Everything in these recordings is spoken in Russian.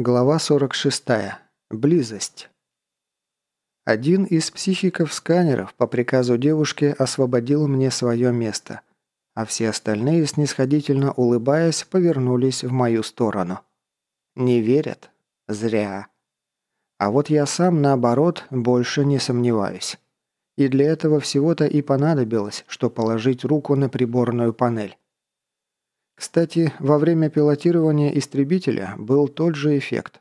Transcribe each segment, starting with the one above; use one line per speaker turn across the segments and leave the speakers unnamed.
Глава 46. Близость. Один из психиков-сканеров по приказу девушки освободил мне свое место, а все остальные, снисходительно улыбаясь, повернулись в мою сторону. Не верят? Зря. А вот я сам, наоборот, больше не сомневаюсь. И для этого всего-то и понадобилось, что положить руку на приборную панель. Кстати, во время пилотирования истребителя был тот же эффект.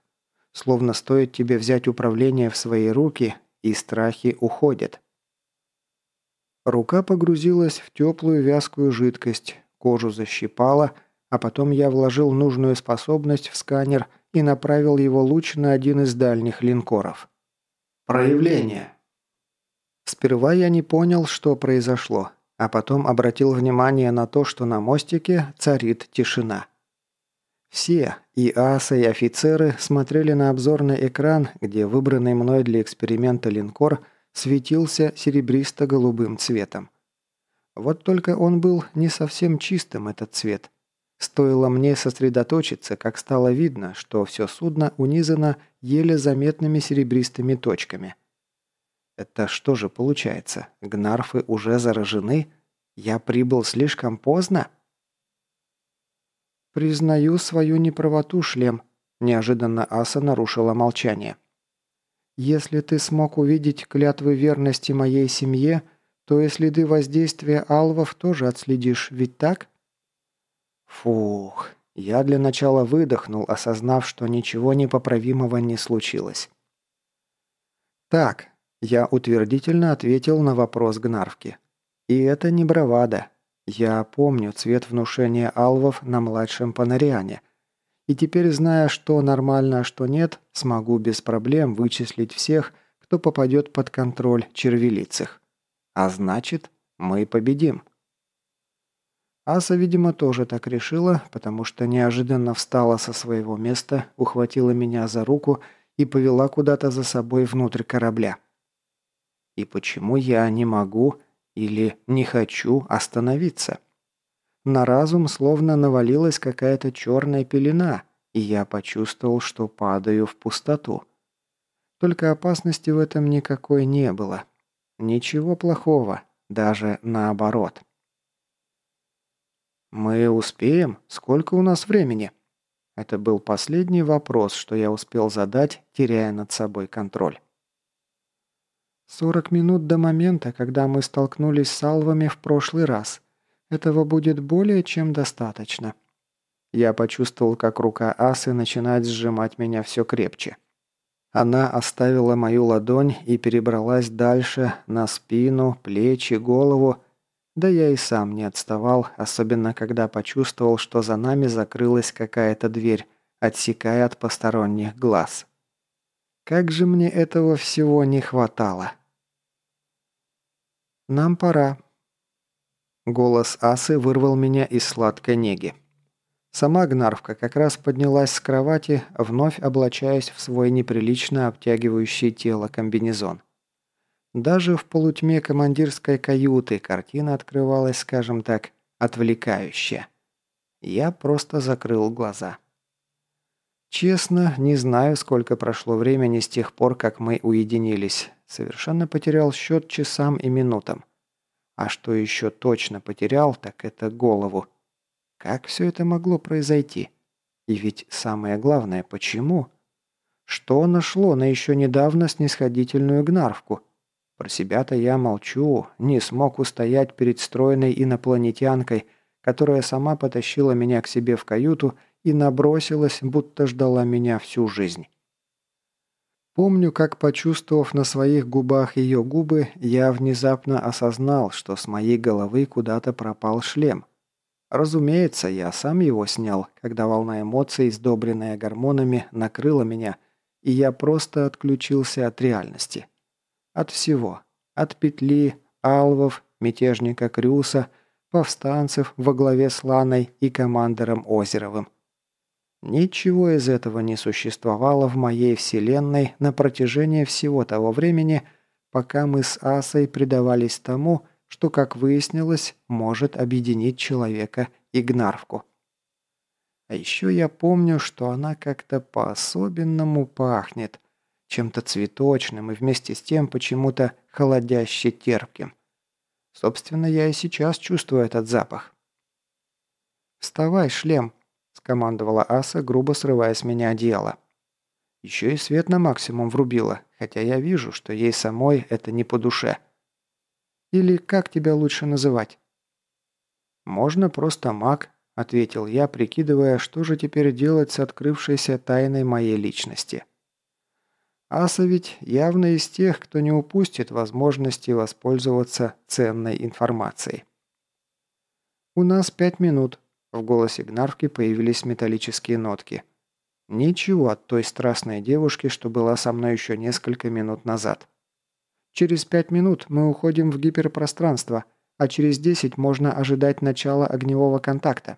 Словно стоит тебе взять управление в свои руки, и страхи уходят. Рука погрузилась в теплую вязкую жидкость, кожу защипала, а потом я вложил нужную способность в сканер и направил его луч на один из дальних линкоров.
Проявление.
Сперва я не понял, что произошло а потом обратил внимание на то, что на мостике царит тишина. Все, и асы, и офицеры, смотрели на обзорный экран, где выбранный мной для эксперимента линкор светился серебристо-голубым цветом. Вот только он был не совсем чистым, этот цвет. Стоило мне сосредоточиться, как стало видно, что все судно унизано еле заметными серебристыми точками – это что же получается? Гнарфы уже заражены? Я прибыл слишком поздно? Признаю свою неправоту, шлем. Неожиданно Аса нарушила молчание. Если ты смог увидеть клятвы верности моей семье, то и следы воздействия алвов тоже отследишь, ведь так? Фух, я для начала выдохнул, осознав, что ничего непоправимого не случилось. Так, я утвердительно ответил на вопрос Гнарвки. И это не бравада. Я помню цвет внушения алвов на младшем Панариане. И теперь, зная, что нормально, а что нет, смогу без проблем вычислить всех, кто попадет под контроль червелицых. А значит, мы победим. Аса, видимо, тоже так решила, потому что неожиданно встала со своего места, ухватила меня за руку и повела куда-то за собой внутрь корабля. И почему я не могу или не хочу остановиться? На разум словно навалилась какая-то черная пелена, и я почувствовал, что падаю в пустоту. Только опасности в этом никакой не было. Ничего плохого, даже наоборот. «Мы успеем? Сколько у нас времени?» Это был последний вопрос, что я успел задать, теряя над собой контроль. «Сорок минут до момента, когда мы столкнулись с алвами в прошлый раз. Этого будет более чем достаточно». Я почувствовал, как рука Асы начинает сжимать меня все крепче. Она оставила мою ладонь и перебралась дальше, на спину, плечи, голову. Да я и сам не отставал, особенно когда почувствовал, что за нами закрылась какая-то дверь, отсекая от посторонних глаз. Как же мне этого всего не хватало. «Нам пора». Голос Асы вырвал меня из сладкой неги. Сама Гнарвка как раз поднялась с кровати, вновь облачаясь в свой неприлично обтягивающий тело комбинезон. Даже в полутьме командирской каюты картина открывалась, скажем так, отвлекающая. Я просто закрыл глаза. Честно, не знаю, сколько прошло времени с тех пор, как мы уединились. Совершенно потерял счет часам и минутам. А что еще точно потерял, так это голову. Как все это могло произойти? И ведь самое главное, почему? Что нашло на еще недавно снисходительную гнарвку? Про себя-то я молчу, не смог устоять перед стройной инопланетянкой, которая сама потащила меня к себе в каюту и набросилась, будто ждала меня всю жизнь. Помню, как, почувствовав на своих губах ее губы, я внезапно осознал, что с моей головы куда-то пропал шлем. Разумеется, я сам его снял, когда волна эмоций, сдобренная гормонами, накрыла меня, и я просто отключился от реальности. От всего. От петли, алвов, мятежника Крюса, повстанцев во главе с Ланой и командором Озеровым. Ничего из этого не существовало в моей вселенной на протяжении всего того времени, пока мы с Асой предавались тому, что, как выяснилось, может объединить человека и Гнарвку. А еще я помню, что она как-то по-особенному пахнет. Чем-то цветочным и вместе с тем почему-то холодяще терпким. Собственно, я и сейчас чувствую этот запах. «Вставай, шлем!» – скомандовала Аса, грубо срывая с меня одеяло. Еще и свет на максимум врубила, хотя я вижу, что ей самой это не по душе. Или как тебя лучше называть? Можно просто маг, ответил я, прикидывая, что же теперь делать с открывшейся тайной моей личности. Аса ведь явно из тех, кто не упустит возможности воспользоваться ценной информацией. «У нас пять минут», – в голосе Гнарвки появились металлические нотки – Ничего от той страстной девушки, что была со мной еще несколько минут назад. Через пять минут мы уходим в гиперпространство, а через десять можно ожидать начала огневого контакта.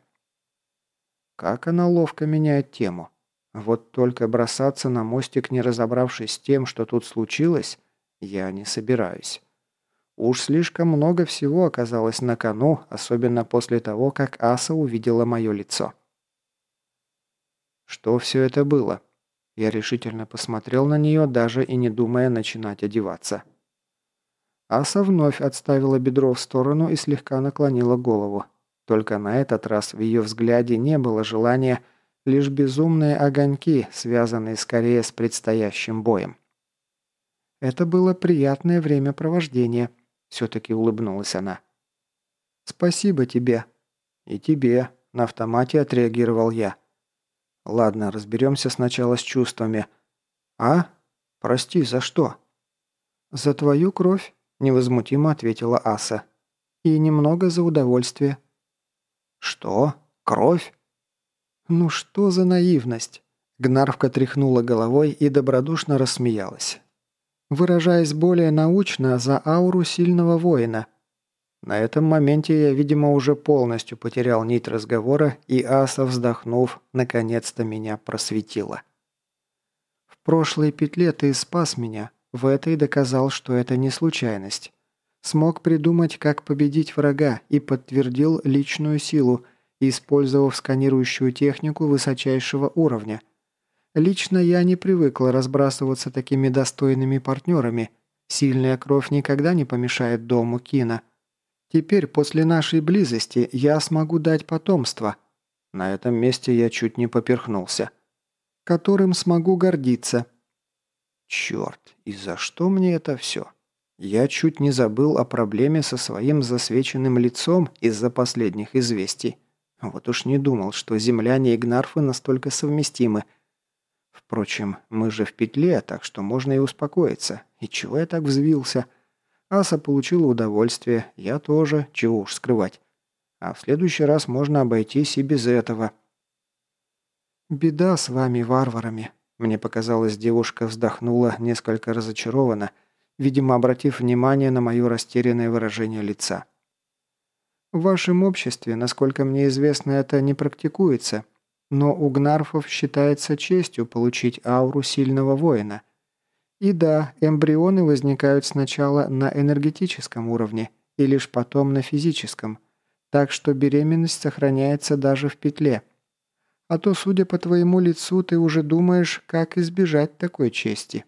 Как она ловко меняет тему. Вот только бросаться на мостик, не разобравшись с тем, что тут случилось, я не собираюсь. Уж слишком много всего оказалось на кону, особенно после того, как Аса увидела мое лицо. Что все это было? Я решительно посмотрел на нее, даже и не думая начинать одеваться. Аса вновь отставила бедро в сторону и слегка наклонила голову. Только на этот раз в ее взгляде не было желания, лишь безумные огоньки, связанные скорее с предстоящим боем. «Это было приятное времяпровождение», — все-таки улыбнулась она. «Спасибо тебе». «И тебе», — на автомате отреагировал я. Ладно, разберемся сначала с чувствами. А? Прости, за что? За твою кровь, невозмутимо ответила Аса. И немного за удовольствие. Что? Кровь? Ну что за наивность? Гнарвка тряхнула головой и добродушно рассмеялась. Выражаясь более научно, за ауру сильного воина – на этом моменте я, видимо, уже полностью потерял нить разговора, и Аса, вздохнув, наконец-то меня просветила. «В прошлой петле ты спас меня, в этой доказал, что это не случайность. Смог придумать, как победить врага, и подтвердил личную силу, использовав сканирующую технику высочайшего уровня. Лично я не привыкла разбрасываться такими достойными партнерами. Сильная кровь никогда не помешает дому Кина». Теперь, после нашей близости, я смогу дать потомство. На этом месте я чуть не поперхнулся. Которым смогу гордиться. Черт, и за что мне это все? Я чуть не забыл о проблеме со своим засвеченным лицом из-за последних известий. Вот уж не думал, что земляне и гнарфы настолько совместимы. Впрочем, мы же в петле, так что можно и успокоиться. И чего я так взвился?» Аса получила удовольствие, я тоже, чего уж скрывать. А в следующий раз можно обойтись и без этого. «Беда с вами, варварами», — мне показалось, девушка вздохнула несколько разочарованно, видимо, обратив внимание на мое растерянное выражение лица. «В вашем обществе, насколько мне известно, это не практикуется, но у гнарфов считается честью получить ауру сильного воина. И да, эмбрионы возникают сначала на энергетическом уровне и лишь потом на физическом, так что беременность сохраняется даже в петле. А то, судя по твоему лицу, ты уже думаешь, как избежать такой чести.